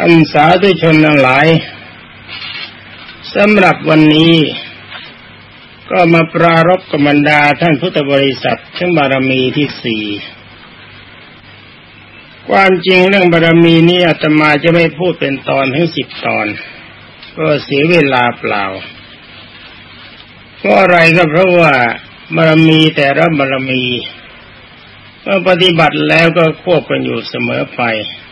อันสาธุชนทั้งหลายสำหรับวันนี้ก็มาปรารบกับรรดาท่านพุทธบริษัททั้งบารมีที่สี่ความจริงเรื่องบารมีนี้อาตมาจะไม่พูดเป็นตอนทั้งสิบตอน ก็เสียเวลาเปล่า เพราะอะไรก็เพราะว่าบารมีแต่ละบารมีเมื่อปฏิบัติแล้วก็ควบกันอยู่เสมอไป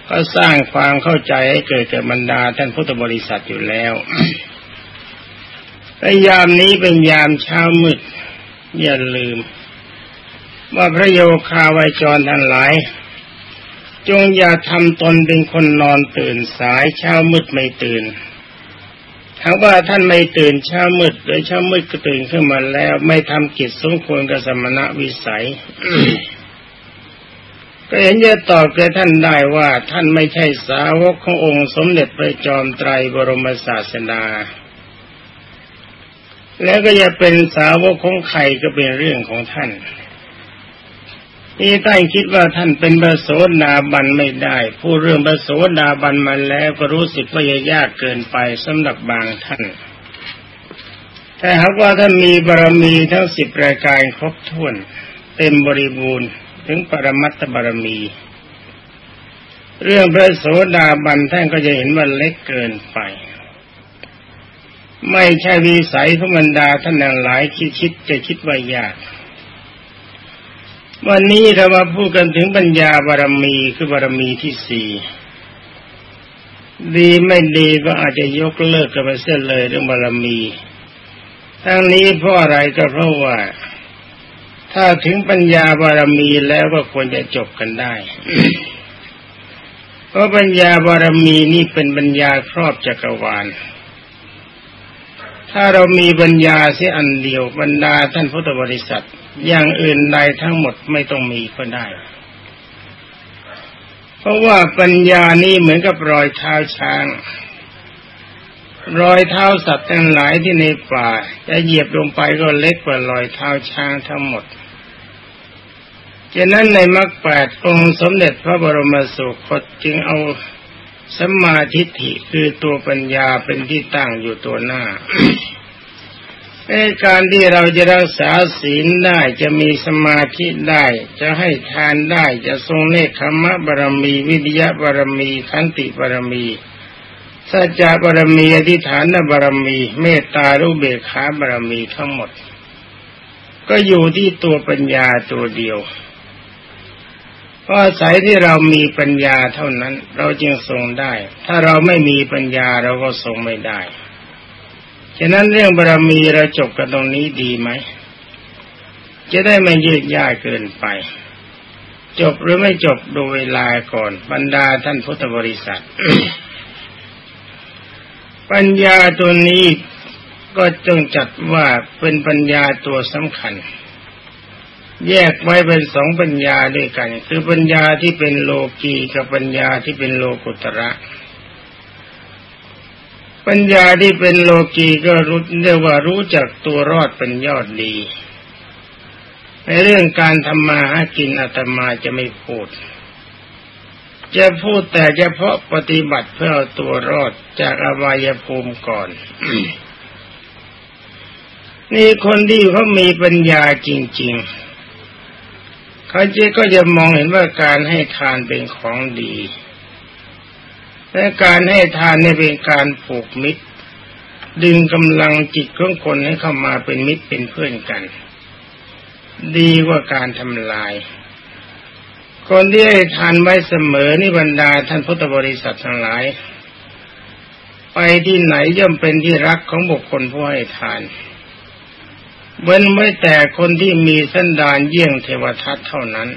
ก็สร้างความเข้าใจให้เกิดแก่บรรดาท่านพุทธบริษัทอยู่แล้วแต่ยามนี้เป็นยามเช้ามืด อย่าลืม ว่าพระโยคาวายจรทั้งหลาย จงอย่าทำตนเป็นคนนอนตื่นสายเช้ามืดไม่ตื่นถ้าว่าท่านไม่ตื่นเช้ามืดหรือเช้ามืดก็ตื่นขึ้นมาแล้ว ไม่ทำกิจสมควรกับสมณะวิสัย ก็เห็นจะตอบแกท่านได้ว่าท่านไม่ใช่สาวกขององค์สมเด็จพระจอมไตรบรมศาสดา แล้วก็จะเป็นสาวกของใครก็เป็นเรื่องของท่านนี่ท่านคิดว่าท่านเป็นบระโสดาบันไม่ได้ ผู้เรื่องบระโสดาบันมาแล้วก็รู้สึกว่ายากเกินไปสำหรับบางท่าน แต่หากว่าท่านมีบารมีทั้งสิบรายการครบถ้วน เต็มบริบูรณ์ ถึงปรมัตถบารมี เรื่องพระโสดาบันท่านก็จะเห็นว่าเล็กเกินไป ไม่ใช่วิสัยของบรรดาท่านหลายคิดคิดจะคิดว่ายาก วันนี้เรามาพูดกันถึงปัญญาบารมีคือบารมีที่สี่ดีไม่ดีก็อาจจะยกเลิกกันไปเสียเลยเรื่องบารมี ทั้งนี้เพราะอะไรก็เพราะว่า ถ้าถึงปัญญาบารมีแล้วก็ควรจะจบกันได้ เพราะปัญญาบารมีนี่เป็นปัญญาครอบจักรวาล ถ้าเรามีปัญญาเสียอันเดียวบรรดาท่านพุทธบริษัท อย่างอื่นใดทั้งหมดไม่ต้องมีก็ได้ เพราะว่าปัญญานี่เหมือนกับรอยเท้าช้างรอยเท้าสัตว์ทั้งหลายที่ในป่า จะเหยียบลงไปก็เล็กกว่ารอยเท้าช้างทั้งหมด ฉะนั้นในมรรคแปดองค์สมเด็จพระบรมสุคตจึงเอาสัมมาทิฏฐิคือตัวปัญญาเป็นที่ตั้งอยู่ตัวหน้าในการที่เราจะรักษาศีลได้จะมีสมาธิได้ จะให้ทานได้จะทรงเนคขมะบารมี วิทยาบารมีขันติบารมีสัจจะบารมีอธิฐานบารมี เมตตารุเบกขาบารมีทั้งหมด ก็อยู่ที่ตัวปัญญาตัวเดียว เพราะอาศัยที่เรามีปัญญาเท่านั้น เราจึงทรงได้ ถ้าเราไม่มีปัญญาเราก็ทรงไม่ได้ฉะนั้นเรื่องบารมีเราจบกันตรงนี้ดีไหม จะได้ไม่ยืดยาเกินไป จบหรือไม่จบดูเวลาก่อน บรรดาท่านพุทธบริษัท ปัญญาตัวนี้ก็จงจัดว่าเป็นปัญญาตัวสำคัญ แยกไว้เป็นสองปัญญาด้วยกัน คือปัญญาที่เป็นโลกีกับปัญญาที่เป็นโลกุตระ ปัญญาที่เป็นโลกีก็รู้เรียกว่ารู้จักตัวรอดเป็นยอดดี ในเรื่องการทำมาหากินอาตมาจะไม่พูด จะพูดแต่เฉพาะปฏิบัติเพื่อเอาตัวรอดจากอบายภูมิก่อนนี่คนที่เขามีปัญญาจริง ๆ เขาจะก็จะมองเห็นว่าการให้ทานเป็นของดี และการให้ทานเนี่ยเป็นการผูกมิตร ดึงกำลังจิตของคนให้เข้ามาเป็นมิตรเป็นเพื่อนกัน ดีกว่าการทำลาย คนที่ให้ทานไว้เสมอนี่บรรดาท่านพุทธบริษัททั้งหลาย ไปที่ไหนย่อมเป็นที่รักของบุคคลผู้ให้ทาน เว้นไม่แต่คนที่มีสันดานเยี่ยงเทวทัตเท่านั้น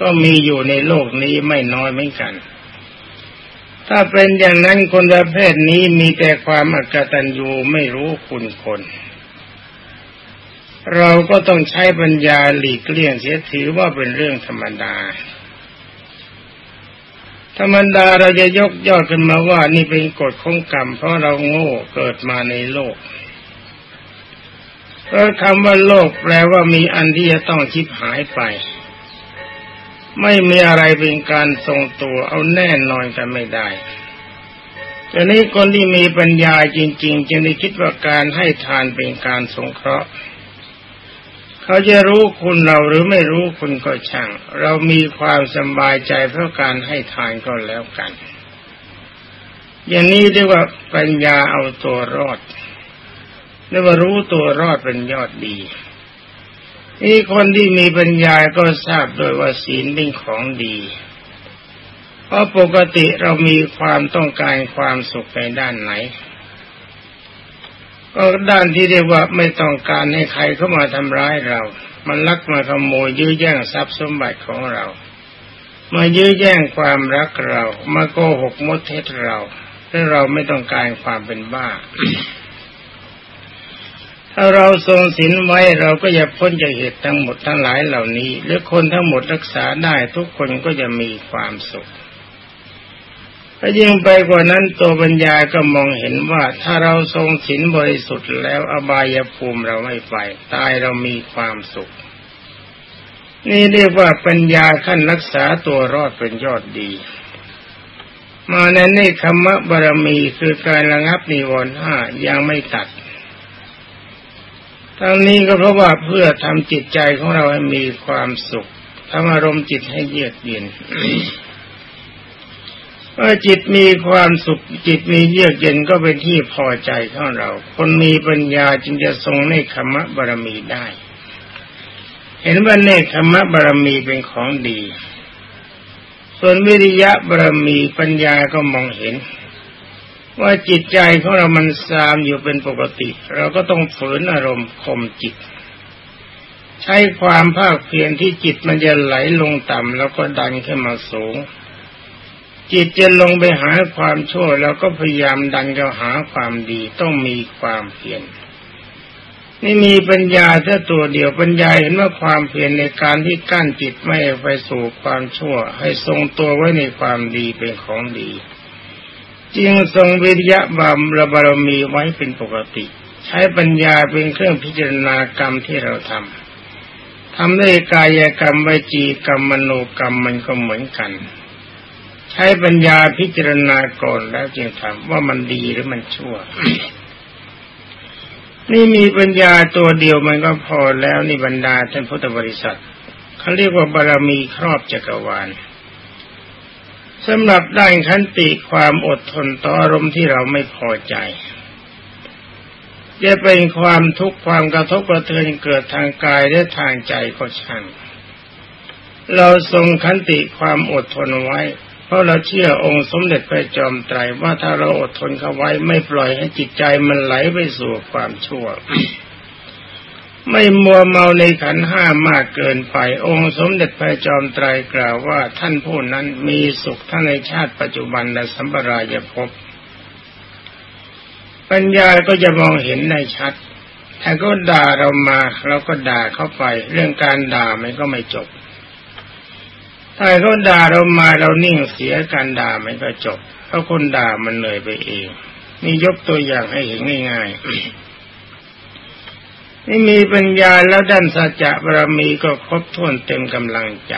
ก็มีอยู่ในโลกนี้ไม่น้อยเหมือนกัน ถ้าเป็นอย่างนั้นคนประเภทนี้มีแต่ความอกตัญญูไม่รู้คุณคน เราก็ต้องใช้ปัญญาหลีกเลี่ยงเสียถือว่าเป็นเรื่องธรรมดาธรรมดาเราจะยกยอดขึ้นมาว่านี่เป็นกฎของกรรม เพราะเราโง่เกิดมาในโลก พราะคำว่าโลกแปลว่ามีอันที่จะต้องชิบหายไป ไม่มีอะไรเป็นการทรงตัวเอาแน่นอนกันไม่ได้แต่นี้คนที่มีปัญญาจริง ๆ จะได้คิดว่าการให้ทานเป็นการสงเคราะห์ เขาจะรู้คุณเราหรือไม่รู้คุณก็ช่าง เรามีความสบายใจเพราะการให้ทานก็แล้วกัน อย่างนี้เรียกว่าปัญญาเอาตัวรอด เรียกว่ารู้ตัวรอดเป็นยอดดีนี่คนที่มีปัญญาก็ทราบโดยว่าศีลเป็นของดี เพราะปกติเรามีความต้องการความสุขในด้านไหน ก็ด้านที่เรียกว่าไม่ต้องการให้ใครเข้ามาทำร้ายเรา มันลักมาขโมยยื้อแย่งทรัพย์สมบัติของเรา มายื้อแย่งความรักเรา มาโกหกมดเท็จเราถ้าเราไม่ต้องการความเป็นบ้า ถ้าเราทรงศีลไว้เราก็จะพ้นจากเหตุทั้งหมดทั้งหลายเหล่านี้ หรือคนทั้งหมดรักษาได้ทุกคนก็จะมีความสุขถ้ายิ่งไปกว่านั้นตัวปัญญาก็มองเห็นว่าถ้าเราทรงศีลบริสุทธิ์แล้วอบายภูมิเราไม่ไปตายเรามีความสุข นี่เรียกว่าปัญญาขั้นรักษาตัวรอดเป็นยอดดีมาในนี่คำว่าบารมีคือการระงับนิวรณ์ห้ายังไม่ตัด ทั้งนี้ก็เพราะว่าเพื่อทำจิตใจของเราให้มีความสุขทำอารมณ์จิตให้เยือกเย็นเมื่อจิตมีความสุขจิตมีเยือกเย็นก็เป็นที่พอใจของเรา คนมีปัญญาจึงจะทรงในคมะบารมีได้ เห็นว่าเนคขมะบารมีเป็นของดี ส่วนวิริยะบารมีปัญญาก็มองเห็น ว่าจิตใจของเรามันซามอยู่เป็นปกติ เราก็ต้องฝืนอารมณ์ข่มจิต ใช้ความภาคเพียรที่จิตมันจะไหลลงต่ำแล้วก็ดันขึ้นมาสูง จิตจะลงไปหาความชั่วแล้วก็พยายามดันเข้าหาความดีต้องมีความเพียรนี่มีปัญญาแค่ตัวเดียวปัญญาเห็นว่าความเพียรในการที่กั้นจิตไม่ไปสู่ความชั่ว ให้ทรงตัวไว้ในความดีเป็นของดี จึงทรงวิริยะบามระบารมีไว้เป็นปกติ ใช้ปัญญาเป็นเครื่องพิจารณากรรมที่เราทำทำด้วยกายกรรมวิจีกรรมมโนกรรมมันก็เหมือนกัน ใช้ปัญญาพิจารณาก่อนแล้วจึงทำว่ามันดีหรือมันชั่วนี่มีปัญญาตัวเดียวมันก็พอแล้วนี่บรรดาท่านพุทธบริษัทเขาเรียกว่าบารมีครอบจักรวาล สำหรับด้านขันติความอดทนต่ออารมณ์ที่เราไม่พอใจ จะเป็นความทุกข์ความกระทบกระเทือนเกิดทางกายและทางใจก็ช่างเราทรงขันติความอดทนไว้ เพราะเราเชื่อองค์สมเด็จพระจอมไตรว่าถ้าเราอดทนเขาไว้ไม่ปล่อยให้จิตใจมันไหลไปสู่ความชั่ว ไม่มัวเมาในขันห้ามากเกินไป องค์สมเด็จพระจอมไตรกล่าวว่าท่านผู้นั้นมีสุขทั้งในชาติปัจจุบันและสัมปรายภพปัญญาก็จะมองเห็นในชัดถ้าก็ด่าเรามาเราก็ด่าเข้าไป เรื่องการด่ามันก็ไม่จบ ถ้าเขาด่าเรามาเรานิ่งเสียการด่ามันก็จบเพราะคนด่ามันเหนื่อยไปเอง นี่ยกตัวอย่างให้เห็นง่ายๆ นี่มีปัญญาแล้วด้านสัจจะบารมีก็ครบถ้วนเต็มกำลังใจ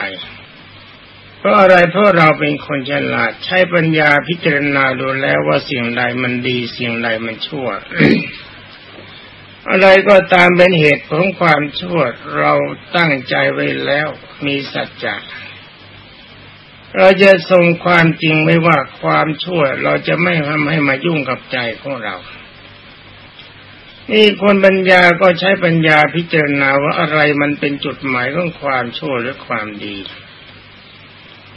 เพราะอะไรเพราะเราเป็นคนฉลาด ใช้ปัญญาพิจารณาดูแล้วว่าสิ่งใดมันดีสิ่งใดมันชั่ว อะไรก็ตามเป็นเหตุของความชั่วเราตั้งใจไว้แล้วมีสัจจะเราจะทรงความจริงไว้ว่าความชั่ว เราจะไม่ทำให้มายุ่งกับใจของเรา นี่คนปัญญาก็ใช้ปัญญาพิจารณาว่าอะไรมันเป็นจุดหมายของความชั่วหรือความดี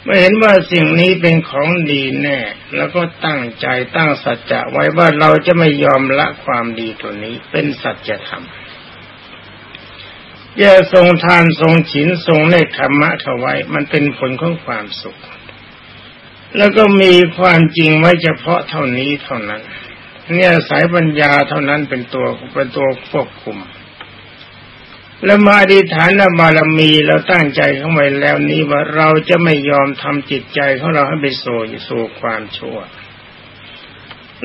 เมื่อเห็นว่าสิ่งนี้เป็นของดีแน่ แล้วก็ตั้งใจตั้งสัจจะไว้ว่าเราจะไม่ยอมละความดีตัวนี้เป็นสัจธรรมอย่าทรงทานทรงฉินทรงเนคขมะเขาไว้ มันเป็นผลของความสุข แล้วก็มีความจริงไว้เฉพาะเท่านี้เท่านั้น เนี่ยสายปัญญาเท่านั้นเป็นตัวเป็นตัวควบคุม แล้วมาอธิษฐานบารมีเราตั้งใจเข้าไว้แล้วนี้ว่าเราจะไม่ยอมทำจิตใจของเราให้ไปโซ่สู่ความชั่ว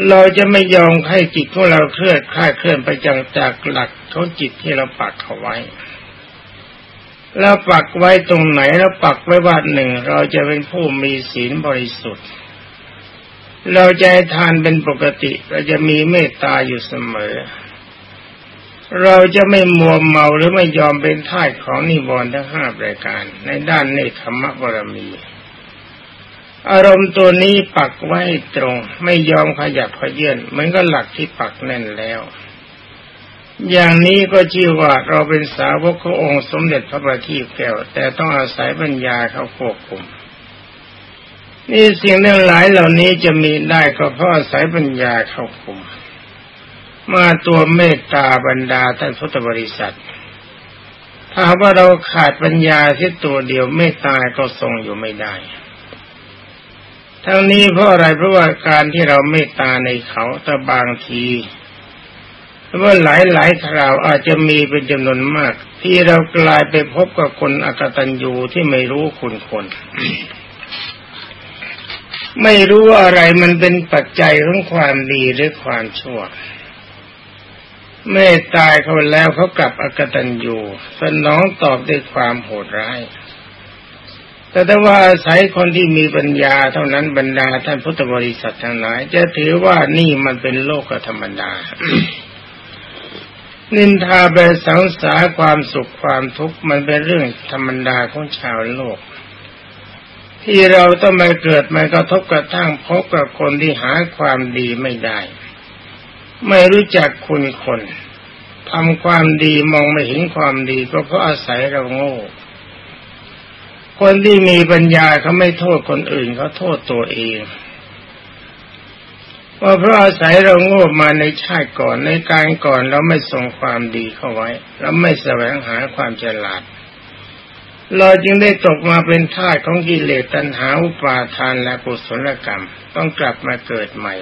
เราจะไม่ยอมให้จิตของเราเคลื่อนคลาดเคลื่อนไปจากจากหลักของจิตที่เราปักเขาไว้แล้วปักไว้ตรงไหนแล้วปักไว้ว่าหนึ่งเราจะเป็นผู้มีศีลบริสุทธิ์ เราจะให้ทานเป็นปกติ เราจะมีเมตตาอยู่เสมอ เราจะไม่มัวเมาหรือไม่ยอมเป็นท่ายของนิวรณ์ทั้งห้ารายการ ในด้านเนคขมะบรมี อารมณ์ตัวนี้ปักไว้ตรง ไม่ยอมขยับขยื่นเหมือนกับหลักที่ปักแน่นแล้ว อย่างนี้ก็ชื่อว่าเราเป็นสาวกขององค์สมเด็จพระบัณฑิตแก้ว แต่ต้องอาศัยปัญญาเขาควบคุม นี่สิ่งทั้งหลายเหล่านี้จะมีได้ก็เพราะอาศัยปัญญาเข้าคุมมาตัวเมตตาบรรดาท่านพุทธบริษัท ถ้าว่าเราขาดปัญญาที่ตัวเดียวเมตตาก็ทรงอยู่ไม่ได้ ทั้งนี้เพราะอะไรเพราะว่าการที่เราเมตตาในเขาแต่บางทีว่าหลายหลายคราวอาจจะมีเป็นจำนวนมาก ที่เรากลายไปพบกับคนอกตัญญูที่ไม่รู้คุณคน ไม่รู้อะไรมันเป็นปัจจัยของความดีหรือความชั่ว เมื่อตายเขาแล้วเขากลับอกตัญญูสนองตอบด้วยความโหดร้าย แต่ถ้าว่าอาศัยคนที่มีปัญญาเท่านั้นบรรดาท่านพุทธบริษัททั้งหลาย จะถือว่านี่มันเป็นโลกธรรมดา นินทาไปสังสาความสุขความทุกข์มันเป็นเรื่องธรรมดาของชาวโลก ที่เราต้องมาเกิดมากระทบกระทั่งพบกับคนที่หาความดีไม่ได้ ไม่รู้จักคุณคนทำความดีมองไม่เห็นความดีก็เพราะอาศัยเราโง่ คนที่มีปัญญาเขาไม่โทษคนอื่นเขาโทษตัวเองว่าเพราะอาศัยเราโง่มาในชาติก่อนในการก่อนเราไม่ส่งความดีเข้าไว้ เราไม่แสวงหาความฉลาด เราจึงได้ตกมาเป็นทาสของกิเลสตัณหาอุปาทานและกุศลกรรม ต้องกลับมาเกิดใหม่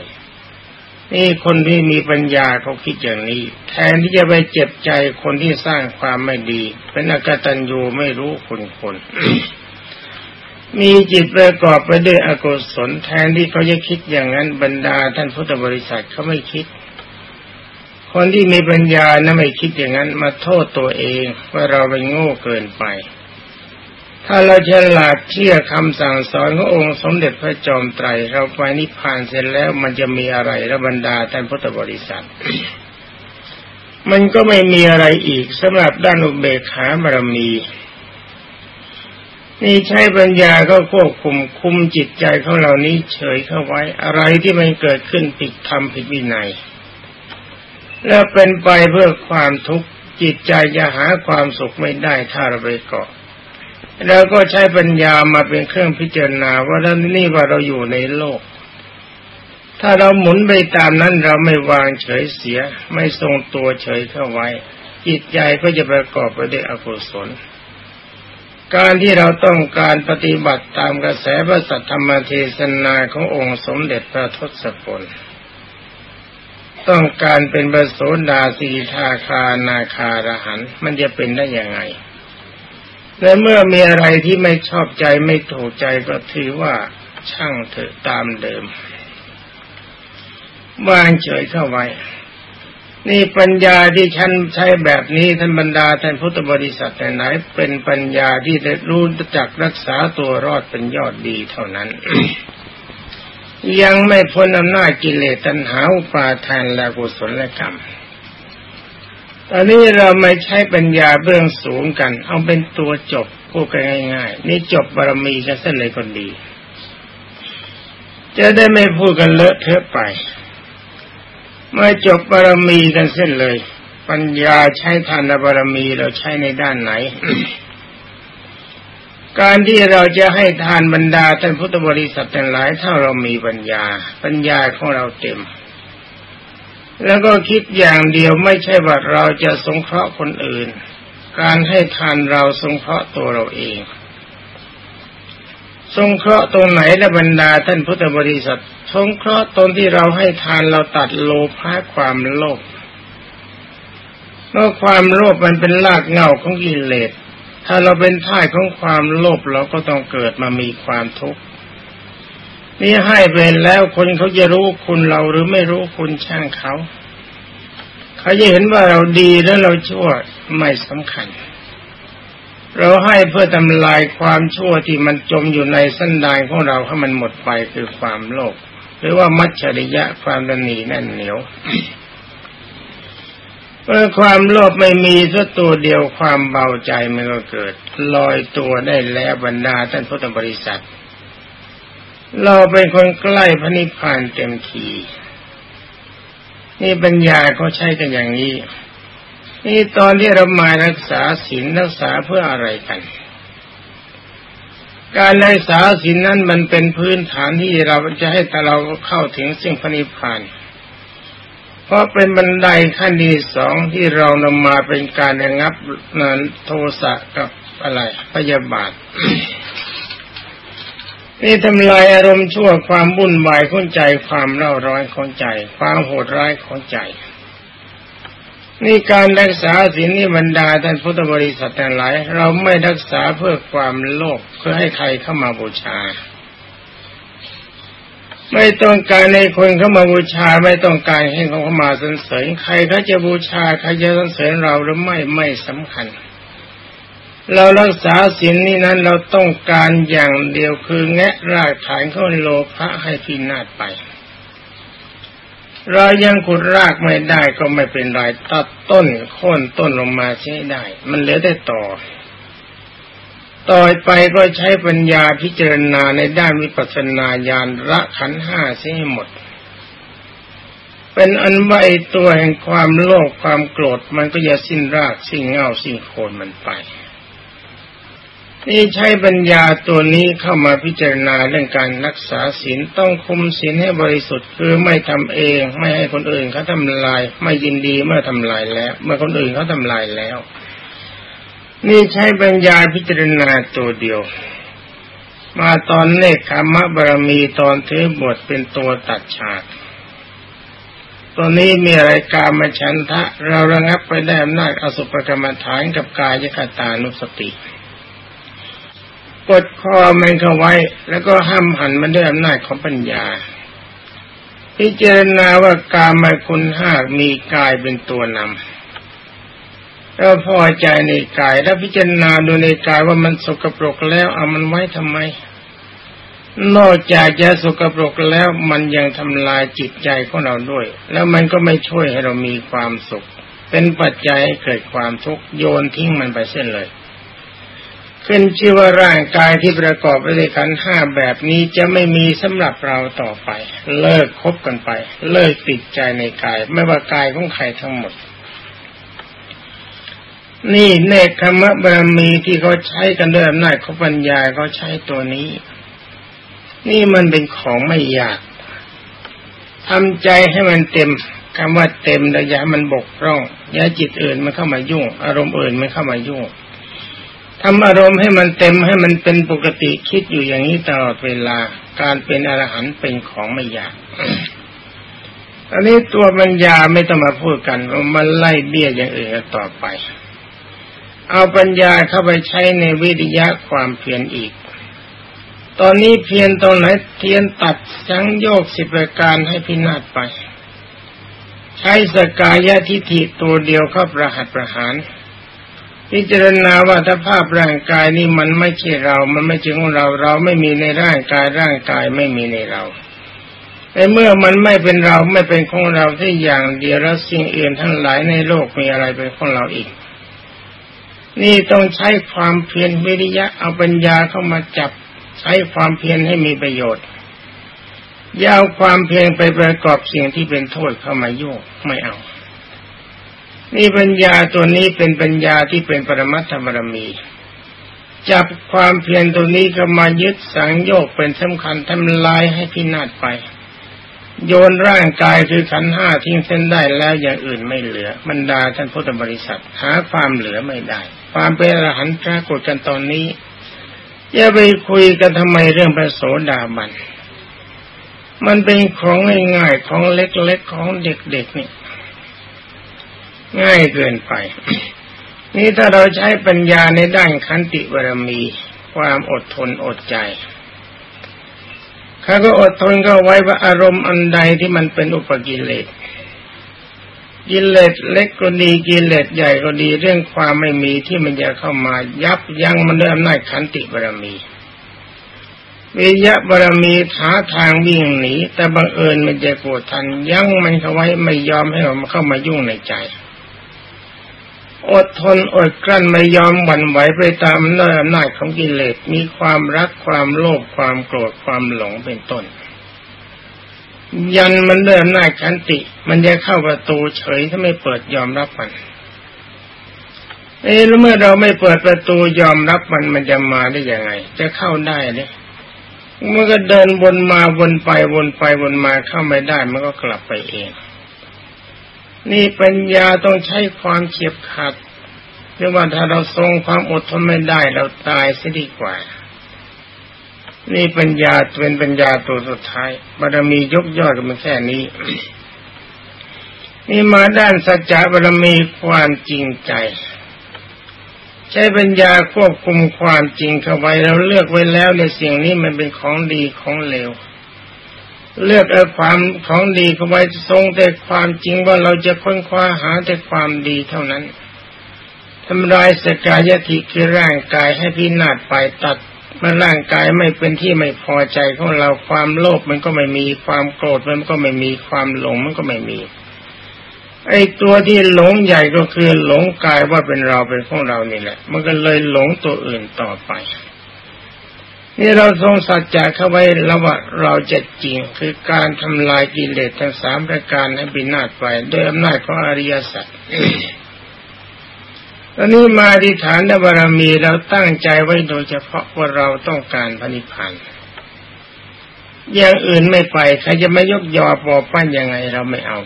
นี่คนที่มีปัญญาเขาคิดอย่างนี้ แทนที่จะไปเจ็บใจคนที่สร้างความไม่ดีเป็นอกตัญญูไม่รู้คุณคนมีจิตประกอบไปด้วยอกุศลแทนที่เขาจะคิดอย่างนั้นบรรดาท่านพุทธบริษัทเขาไม่คิด คนที่มีปัญญานะไม่คิดอย่างนั้นมาโทษตัวเองว่าเราเป็นโง่เกินไป ถ้าเราฉลาดเชื่อคำสั่งสอนขององค์สมเด็จพระจอมไตรเราไปนิพพานเสร็จแล้วมันจะมีอะไรระบรรดาท่านพุทธบริษัท มันก็ไม่มีอะไรอีกสำหรับด้านอุเบกขาบารมีนี่ใช้ปัญญาก็ควบคุมคุมจิตใจของเรานี้เฉยเข้าไว้ อะไรที่มันเกิดขึ้นผิดธรรมผิดวินัย แล้วเป็นไปเพื่อความทุกข์จิตใจจะหาความสุขไม่ได้ถ้าเราไปเกาะ แล้วก็ใช้ปัญญามาเป็นเครื่องพิจารณาว่าท่านนี่ว่าเราอยู่ในโลก ถ้าเราหมุนไปตามนั้นเราไม่วางเฉยเสีย ไม่ทรงตัวเฉยเข้าไว้ จิตใจก็จะประกอบไปด้วยอกุศล การที่เราต้องการปฏิบัติตามกระแสพระสัทธรรมเทศนาขององค์สมเด็จพระทศพลต้องการเป็นบรโสดาสีทาคานาคารหันมันจะเป็นได้ยังไง และเมื่อมีอะไรที่ไม่ชอบใจไม่ถูกใจก็ถือว่าช่างเถอะตามเดิมวางเฉยเข้าไว้ นี่ปัญญาที่ฉันใช้แบบนี้ท่านบรรดาท่านพุทธบริษัทไหนเป็นปัญญาที่ได้รู้จักรักษาตัวรอดเป็นยอดดีเท่านั้น ยังไม่พ้นอำนาจกิเลสตัณหาอุปาทานและกุศลกรรม อันนี้เราไม่ใช้ปัญญาเบื้องสูงกัน เอาเป็นตัวจบพูดกันง่ายๆ นี่จบบารมีกันเส้นเลยคนดี จะได้ไม่พูดกันเลอะเทอะไปเมื่อจบบารมีกันเส้นเลย ปัญญาใช้ทานบารมีเราใช้ในด้านไหน การที่เราจะให้ทานบรรดาท่านพุทธบริษัททั้งหลาย ถ้าเรามีปัญญา ปัญญาของเราเต็ม แล้วก็คิดอย่างเดียวไม่ใช่ว่าเราจะสงเคราะห์คนอื่น การให้ทานเราสงเคราะห์ตัวเราเอง สงเคราะห์ตรงไหนละบรรดาท่านพุทธบริษัท สงเคราะห์ตรงที่เราให้ทานเราตัดโลภะความโลภเมื่อความโลภมันเป็นรากเหง้าของกิเลส ถ้าเราเป็นท่ายของความโลภเราก็ต้องเกิดมามีความทุกข์ นี่ให้เป็นแล้วคนเขาจะรู้คุณเราหรือไม่รู้คุณช่างเขา เขาจะเห็นว่าเราดีแล้วเราชั่วไม่สำคัญ เราให้เพื่อทำลายความชั่วที่มันจมอยู่ในสันดานของเราให้มันหมดไปคือความโลภหรือว่ามัจฉริยะความดันหนีแน่นเหนียวเมื่อความโลภไม่มีสักตัวเดียวความเบาใจมันก็เกิด ลอยตัวได้แล้วบรรดาท่านพุทธบริษัท เราเป็นคนใกล้พระนิพพานเต็มที นี่ปัญญาเขาใช้กันอย่างนี้ นี่ตอนที่เรามารักษาศีลรักษาเพื่ออะไรกัน การรักษาศีลนั้นมันเป็นพื้นฐานที่เราจะให้แต่เราเข้าถึงสิ่งพระนิพพาน เพราะเป็นบันไดขั้นที่สองที่เรานำมาเป็นการระงับนั้นโทสะกับอะไรพยาบาท นี่ทำลายอารมณ์ชั่วความบุ่นวายของใจความเล่าร้อนของใจ ความโหดร้ายของใจ นี่การรักษาศีลนี่บรรดาท่านพุทธบริษัททั้งหลาย เราไม่รักษาเพื่อความโลภเพื่อให้ใครเข้ามาบูชา ไม่ต้องการในคนเข้ามาบูชาไม่ต้องการให้เขาเข้ามาสรรเสริญใครเขาจะบูชาใครจะสรรเสริญเราหรือไม่ไม่สำคัญ เรารักษาศีลนี้นั้นเราต้องการอย่างเดียวคือแงะรากฐานเข้าโลภะให้พินาศไป เรายังขุดรากไม่ได้ก็ไม่เป็นไรตัดต้นโค่นต้นลงมาใช้ได้ มันเหลือได้ต่อ ต่อไปก็ใช้ปัญญาพิจารณาในด้านวิปัสสนาญาณละขันห้าเสียให้หมดเป็นอันว่าตัวแห่งความโลภความโกรธมันก็จะสิ้นรากสิ้นเงาสิ้นโคนมันไป นี่ใช้ปัญญาตัวนี้เข้ามาพิจารณาเรื่องการรักษาศีลต้องคุมศีลให้บริสุทธิ์คือไม่ทำเอง ไม่ให้คนอื่นเขาทำลาย ไม่ยินดีเมื่อทำลายแล้ว เมื่อคนอื่นเขาทำลายแล้ว นี่ใช้ปัญญาพิจารณาตัวเดียว มาตอนเนคขมะบารมีตอนถือบทเป็นตัวตัดฉากตัวนี้มีอะไรการมาชันทะ เราระงับไปได้อำนาจอสุปกรรมฐานกับกายคตานุสติ กดคอมันเข้าไว้ แล้วก็ห้ามหันมันด้วยอำนาจของปัญญา พิจารณาว่ากามาคุณห้ามีกายเป็นตัวนำแล้วพอใจในกายแล้วพิจารณาดูในกายว่ามันสกปรกแล้วเอามันไว้ทำไม นอกจากจะสกปรกแล้วมันยังทำลายจิตใจของเราด้วย แล้วมันก็ไม่ช่วยให้เรามีความสุข เป็นปัจจัยให้เกิดความทุกข์โยนทิ้งมันไปเส้นเลย ขึ้นชื่อว่าร่างกายที่ประกอบไปด้วยกันห้าแบบนี้จะไม่มีสำหรับเราต่อไป เลิกคบกันไป เลิกติดใจในกาย ไม่ว่ากายของใครทั้งหมด นี่เนคขมะบารมีที่เขาใช้กันด้วยอำนาจของปัญญาเขาใช้ตัวนี้ นี่มันเป็นของไม่ยากทำใจให้มันเต็มคำว่าเต็มระยะมันบกพร่องอย่าจิตอื่นมันเข้ามายุ่ง อารมณ์อื่นมันเข้ามายุ่ง ทำอารมณ์ให้มันเต็มให้มันเป็นปกติคิดอยู่อย่างนี้ตลอดเวลา การเป็นอรหันต์เป็นของไม่ยากอันนี้ตัวปัญญาไม่ต้องมาพูดกันมันไล่เบี้ยอย่างอื่นต่อไป เอาปัญญาเข้าไปใช้ในวิทยาความเพียรอีก ตอนนี้เพียรตรงไหนเทียนตัดสังโยกสิบประการให้พินาศไป ใช้สกายะทิฏฐิตัวเดียวเข้าประหัตประหาร พิจารณาว่าถ้าภาพร่างกายนี้มันไม่ใช่เรา มันไม่ใช่ของเรา เราไม่มีในร่างกายร่างกายไม่มีในเราในเมื่อมันไม่เป็นเราไม่เป็นของเราที่อย่างเดียวแล้วสิ่งอื่นทั้งหลายในโลกมีอะไรเป็นของเราอีก นี่ต้องใช้ความเพียรวิริยะเอาปัญญาเข้ามาจับใช้ความเพียรให้มีประโยชน์ยาวความเพียรไปประกอบสิ่งที่เป็นโทษเข้ามายุ่งไม่เอา นี่ปัญญาตัวนี้เป็นปัญญาที่เป็นปรมัตถบรมี จับความเพียรตัวนี้ก็มายึดสังโยกเป็นสำคัญทำลายให้พินาศไป โยนร่างกายคือขันห้าทิ้งเส้นได้แล้วอย่างอื่นไม่เหลือบรรดาท่านพุทธบริษัทหาความเหลือไม่ได้ ความเป็นอรหันต์ปรากฏกันตอนนี้อย่าไปคุยกันทำไมเรื่องพระโสดาบันมันเป็นของง่ายๆของเล็กๆของเด็กๆนี่ ง่ายเกินไป นี่ถ้าเราใช้ปัญญาในด้านขันติบารมี ความอดทนอดใจเขาก็อดทนก็ไว้ว่าอารมณ์อันใดที่มันเป็นอุปกิเลสกิเลสเล็กก็ดีกิเลสใหญ่ก็ดีเรื่องความไม่มีที่มันจะเข้ามายับยั้งมันด้วยอำนาจขันติบารมีวิยะบารมีท้าทางวิ่งหนีแต่บังเอิญมันจะโกรธทันยั้งมันเขาไว้ไม่ยอมให้มันเข้ามายุ่งในใจ อดทนอดกลั้นไม่ยอมหวั่นไหวไปตามอำนาจของกิเลสมีความรักความโลภความโกรธความหลงเป็นต้น ยันมันเดินหน้าขันติ มันจะเข้าประตูเฉยถ้าไม่เปิดยอมรับมันเอ๊แล้วเมื่อเราไม่เปิดประตูยอมรับมันมันจะมาได้ยังไง จะเข้าได้เนี่ยมันก็เดินวนมาวนไปวนไปวนมาเข้าไม่ได้มันก็กลับไปเอง นี่ปัญญาต้องใช้ความเฉียบขาดเรียกว่าถ้าเราทรงความอดทนไม่ได้เราตายซะดีกว่า นี่ปัญญาเป็นปัญญาตัวสุดท้ายบารมียกยอดกันมาแค่นี้ นี่มาด้านสัจจะบารมีความจริงใจ ใช้ปัญญาควบคุมความจริงเข้าไว้เราเลือกไว้แล้วในสิ่งนี้มันเป็นของดีของเลว เลือกเอาความของดีเข้าไว้ทรงแต่ความจริงว่าเราจะค้นคว้าหาแต่ความดีเท่านั้นทำลายสกายติคือร่างกายให้พินาศไปตัดเมื่อร่างกายไม่เป็นที่ไม่พอใจของเราความโลภมันก็ไม่มีความโกรธมันก็ไม่มีความหลงมันก็ไม่มี ไอ้ตัวที่หลงใหญ่ก็คือหลงกายว่าเป็นเราเป็นของเรานี่แหละ มันก็เลยหลงตัวอื่นต่อไป นี่เราทรงสัจจะเข้าไว้แล้วว่าเราจะจริงคือการทำลายกิเลสทั้งสามประการให้บินาศไปด้วยอำนาจของอริยสัจตอนนี้มาที่ฐานบารมีเราตั้งใจไว้โดยเฉพาะว่าเราต้องการพระนิพพานอย่างอื่นไม่ไปใครจะไม่ยกยอปอปั้นยังไงเราไม่เอา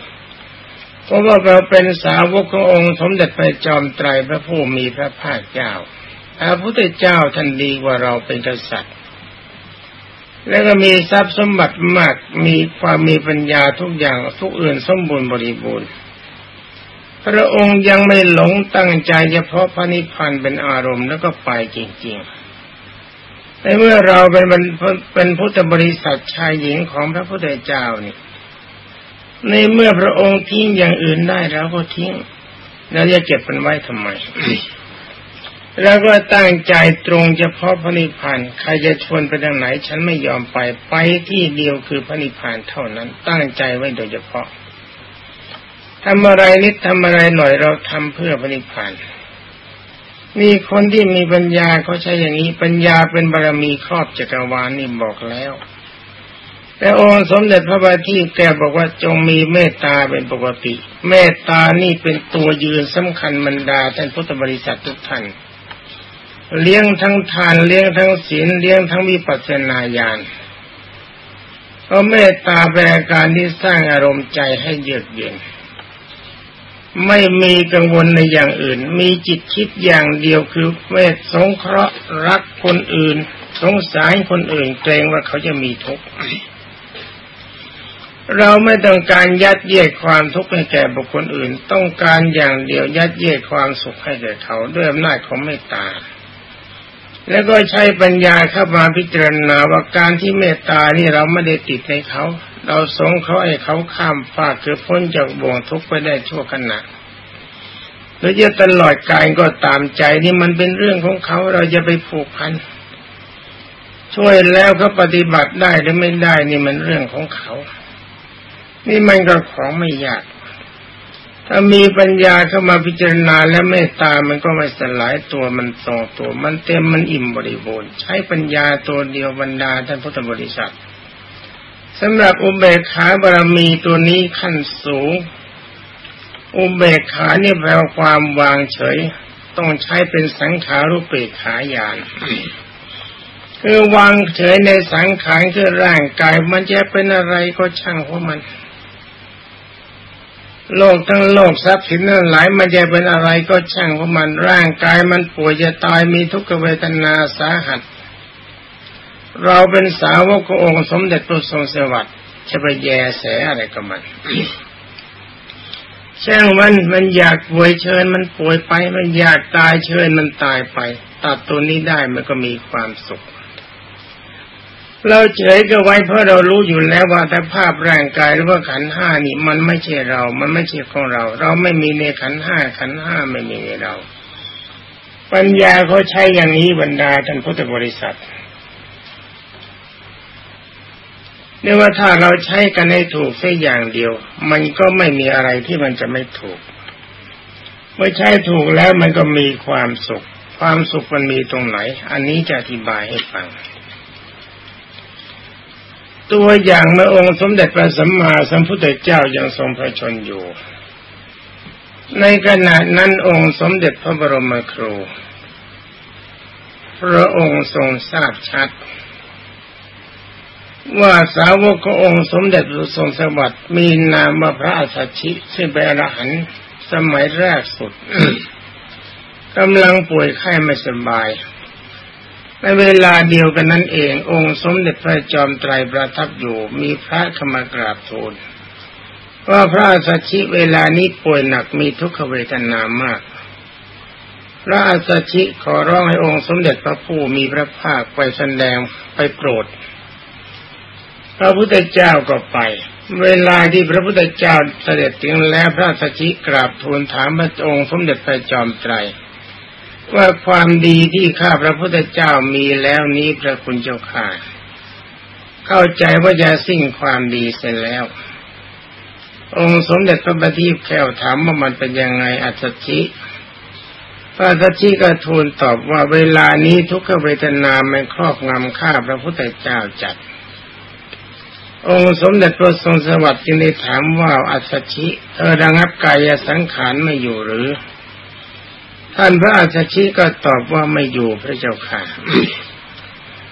เพราะว่าเราเป็นสาวกขององค์สมเด็จพระจอมไตรพระผู้มีพระภาคเจ้าพระพุทธเจ้าท่านดีกว่าเราเป็นกษัตริย์ แล้วก็มีทรัพย์สมบัติมาก มีความมีปัญญาทุกอย่างทุกอื่นสมบูรณ์บริบูรณ์ พระองค์ยังไม่หลงตั้งใจเฉพาะพระนิพพานเป็นอารมณ์แล้วก็ไปจริงๆแต่เมื่อเราเป็นเป็นพุทธบริษัทชายหญิงของพระพุทธเจ้านี่ ในเมื่อพระองค์ทิ้งอย่างอื่นได้เราก็ทิ้ง แล้วจะเก็บมันไว้ทำไม แล้วก็ตั้งใจตรงเฉพาะพระนิพพานใครจะชวนไปทางไหน ฉันไม่ยอมไปไปที่เดียวคือพระนิพพานเท่านั้น ตั้งใจไว้โดยเฉพาะทำอะไรนิดทำอะไรหน่อยเราทำเพื่อพระนิพพานนี่คนที่มีปัญญาเขาใช้อย่างนี้ปัญญาเป็นบารรมีครอบจักรวาลนี่บอกแล้วแต่องค์สมเด็จพระบาทีแกบอกว่าจงมีเมตตาเป็นปกติ เมตตานี่เป็นตัวยืนสำคัญบรรดาท่านพุทธบริษัททุกท่าน เลี้ยงทั้งทานเลี้ยงทั้งศีลเลี้ยงทั้งวิปัสสนาญาณเพราะเมตตาแปลการที่สร้างอารมณ์ใจให้เยือกเย็น ไม่มีกังวลในอย่างอื่น มีจิตคิดอย่างเดียวคือเมตสงเคราะห์รักคนอื่น สงสารคนอื่นเกรงว่าเขาจะมีทุกข์เราไม่ต้องการยัดเยียดความทุกข์ให้แก่บุคคลอื่น ต้องการอย่างเดียวยัดเยียดความสุขให้แก่เขาด้วยอำนาจของเมตตา แล้วก็ใช้ปัญญาเข้ามาพิจารณาว่าการที่เมตตานี่เราไม่ได้ติดในเขา เราสงเขาให้เขาข้ามฟากคือพ้นจากบ่วงทุกข์ไปได้ชั่วขณะหรือจะตลอดกายก็ตามใจนี่มันเป็นเรื่องของเขาเราจะไปผูกพัน ช่วยแล้วเขาปฏิบัติได้หรือไม่ได้นี่มันเรื่องของเขา นี่มันก็ของไม่ยาก ถ้ามีปัญญาเข้ามาพิจารณาและเมตตามันก็ไม่สลายตัวมันทรงตัว มันเต็มมันอิ่มบริบูรณ์ใช้ปัญญาตัวเดียวบรรดาท่านพุทธบริษัทสำหรับอุเบกขาบารมีตัวนี้ขั้นสูง อุเบกขานี่แปลความวางเฉย ต้องใช้เป็นสังขารุปเบกขายานคือวางเฉยในสังขารคือร่างกายมันจะเป็นอะไรก็ช่างของมัน โลกทั้งโลกทรัพย์สินนั้นหลายมันจะเป็นอะไรก็ช่างเพรามันร่างกายมันป่วยจะตายมีทุกขเวทนาสาหัส เราเป็นสาวกขององค์สมเด็จพระทรงสวัสดิ์จะไปแยแสอะไรกับมันช่างมันมันอยากป่วยเชิญมันป่วยไป มันอยากตายเชิญมันตายไป ตัดตัวนี้ได้มันก็มีความสุข เราเฉยก็ไว้เพราะเรารู้อยู่แล้วว่าแต่ภาพร่างกายหรือว่าขันห้านี่ มันไม่ใช่เรา มันไม่ใช่ของเรา เราไม่มีในขันห้าขันห้าไม่มีในเรา ปัญญาเขาใช้อย่างนี้บรรดาท่านพุทธบริษัทเนี่อว่าถ้าเราใช้กันให้ถูกแค่อย่างเดียว มันก็ไม่มีอะไรที่มันจะไม่ถูก เมื่อใช้ถูกแล้วมันก็มีความสุข ความสุขมันมีตรงไหน อันนี้จะอธิบายให้ฟัง ตัวอย่างเมื่อองค์สมเด็จพระสัมมาสัมพุทธเจ้ายังทรงพระชนอยู่ ในขณะนั้นองค์สมเด็จพระบรมครู พระองค์ทรงทราบชัด ว่าสาวกขององค์สมเด็จพระทรงสวัสดิ์มีนามพระอัสสชิซึ่งเป็นอรหันต์สมัยแรกสุดกำลังป่วยไข้ไม่สบาย ในเวลาเดียวกันนั้นเอง องค์สมเด็จพระจอมไตรประทับอยู่มีพระขมากราบทูลว่าพระอัสสชิเวลานี้ป่วยหนักมีทุกขเวทนามาก พระอัสสชิขอร้องให้องค์สมเด็จพระผู้มีพระภาคไปแสดงไปโปรด พระพุทธเจ้าก็ไป เวลาที่พระพุทธเจ้าเสด็จถึงแล้วพระสัชิกราบทูลถามพระองค์สมเด็จพระจอมไตร ว่าความดีที่ข้าพระพุทธเจ้ามีแล้วนี้พระคุณเจ้าข่าเข้าใจว่าจะสิ้นความดีเสร็จแล้ว องค์สมเด็จพระบัณฑิตแก้วถามว่ามันเป็นยังไงอัศชิพระสัชิก็ทูลตอบว่าเวลานี้ทุกขเวทนาไม่ครอบงำข้าพระพุทธเจ้าจัด องค์สมเด็จพระทรงสวัสดิ์จึงได้ถามว่าอัศชิเธอระงับกายสังขารไม่อยู่หรือ ท่านพระอัศชิก็ตอบว่าไม่อยู่พระเจ้าค่ะ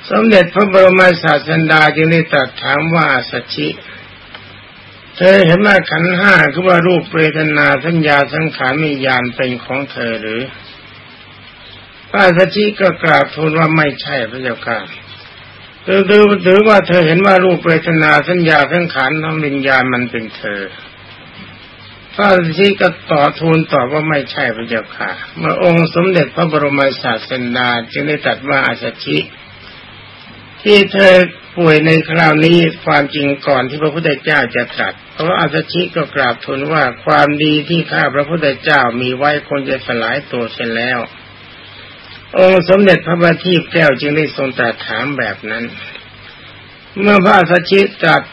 สมเด็จพระบรมศาสดาจึงได้ตรัสถามว่าอัศชิเธอเห็นว่าขันห้าคือว่ารูปเวทนาสัญญาสังขารมียานเป็นของเธอหรือพระอัศชิก็กราบทูลว่าไม่ใช่พระเจ้าค่ะหรือหรือว่าเธอเห็นว่ารูปเวทนาสัญญาสังขารทั้งวิญญาณมันเป็นเธอ พระสิก็ต่อทูลตอบว่าไม่ใช่พระเจ้าค่ะ เมื่อองค์สมเด็จพระบรมศาสดาจึงได้ตรัสว่าอาชชิ ที่เธอป่วยในคราวนี้ความจริงก่อนที่พระพุทธเจ้าจะตรัสเพราะอาชชิก็กราบทูลว่าความดีที่ข้าพระพุทธเจ้ามีไว้คงจะสลายตัวเสียแล้ว องค์สมเด็จพระบัณฑิตแก้วจึงได้ทรงตรัสถามแบบนั้น เมื่อพระสัชชิตรัส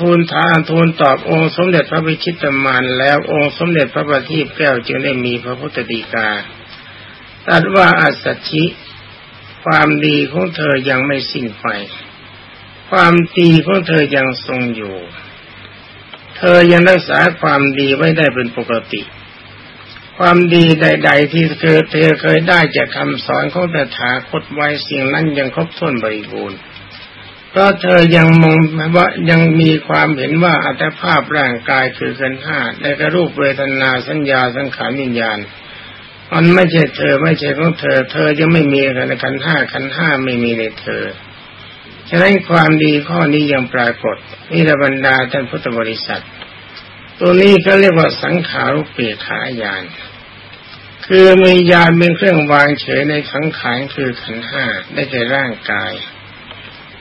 ทูลถามทูลตอบองค์สมเด็จพระวิชิตมานแล้วองค์สมเด็จพระบัณฑิตแก้วจึงได้มีพระพุทธดีกาตรัสว่าอาสัชชิ ความดีของเธอยังไม่สิ้นไป ความดีของเธอยังทรงอยู่ เธอยังรักษาความดีไว้ได้เป็นปกติ ความดีใด ๆ ที่เธอเธอเคยได้จากคำสอนของตถาคตไว้สิ่งนั้นยังครบถ้วนบริบูรณ์ เพราะเธอยังมองว่ายังมีความเห็นว่าอัตภาพร่างกายคือขันห้าในกระรูปเวทนาสัญญาสังขารวิญญาณมันไม่ใช่เธอไม่ใช่ของเธอ เธอยังไม่มีในขันห้าขันห้าไม่มีในเธอ ฉะนั้นความดีข้อนี้ยังปรากฏนี่ระบรรดาท่านพุทธบริษัท ตัวนี้ก็เรียกว่าสังขารุปเปขายาน คือมียานเป็นเครื่องวางเฉยในสังขารคือขันห้าได้แก่ร่างกาย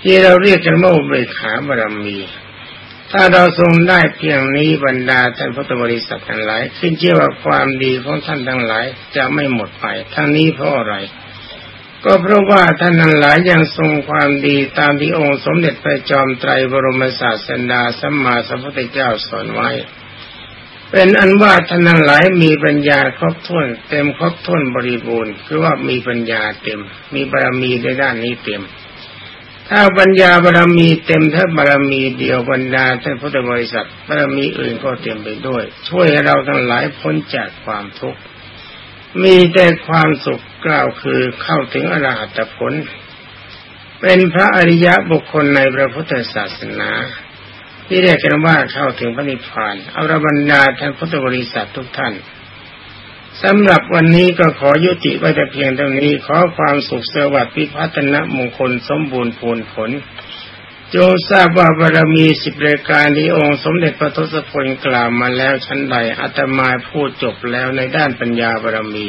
ที่เราเรียกกันว่าอุเบกขาบารมี ถ้าเราทรงได้เพียงนี้บรรดาท่านพุทธบริษัททั้งหลาย ขึ้นเชื่อว่าความดีของท่านทั้งหลายจะไม่หมดไป ทั้งนี้เพราะอะไร ก็เพราะว่าท่านทั้งหลายยังทรงความดีตามที่องค์สมเด็จพระจอมไตรบรมศาสดาสัมมาสัมพุทธเจ้าสอนไว้เป็นอันว่าท่านทั้งหลายมีปัญญาครบถ้วนเต็มครบถ้วนบริบูรณ์คือว่ามีปัญญาเต็ม มีบารมีในด้านนี้เต็ม ถ้าปัญญาบารมีเต็มถ้าบารมีเดียวบรรดาท่านพุทธบริษัทบารมีอื่นก็เต็มไปด้วย ช่วยให้เราทั้งหลายพ้นจากความทุกข์มีแต่ความสุขกล่าวคือเข้าถึงอรหัตผล เป็นพระอริยะบุคคลในพระพุทธศาสนาที่เรียกกันว่าเข้าถึงพระนิพพานเอาระบรรดาท่านพุทธบริษัททุกท่าน สำหรับวันนี้ก็ขอยุติไว้แต่เพียงเท่านี้ ขอความสุขสวัสดิ์พิพัฒนมงคลสมบูรณ์ผลผล โจทราบว่าบารมีสิบรายการที่องค์สมเด็จพระทศพลกล่าวมาแล้วชั้นใดอาตมาพูดจบแล้วในด้านปัญญาบารมี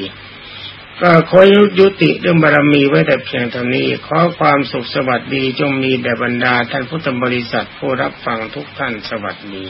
ก็ขอยุติเรื่องบารมีไว้แต่เพียงเท่านี้ ขอความสุขสวัสดีจงมีแด่บรรดาท่านพุทธบริษัทผู้รับฟังทุกท่านสวัสดี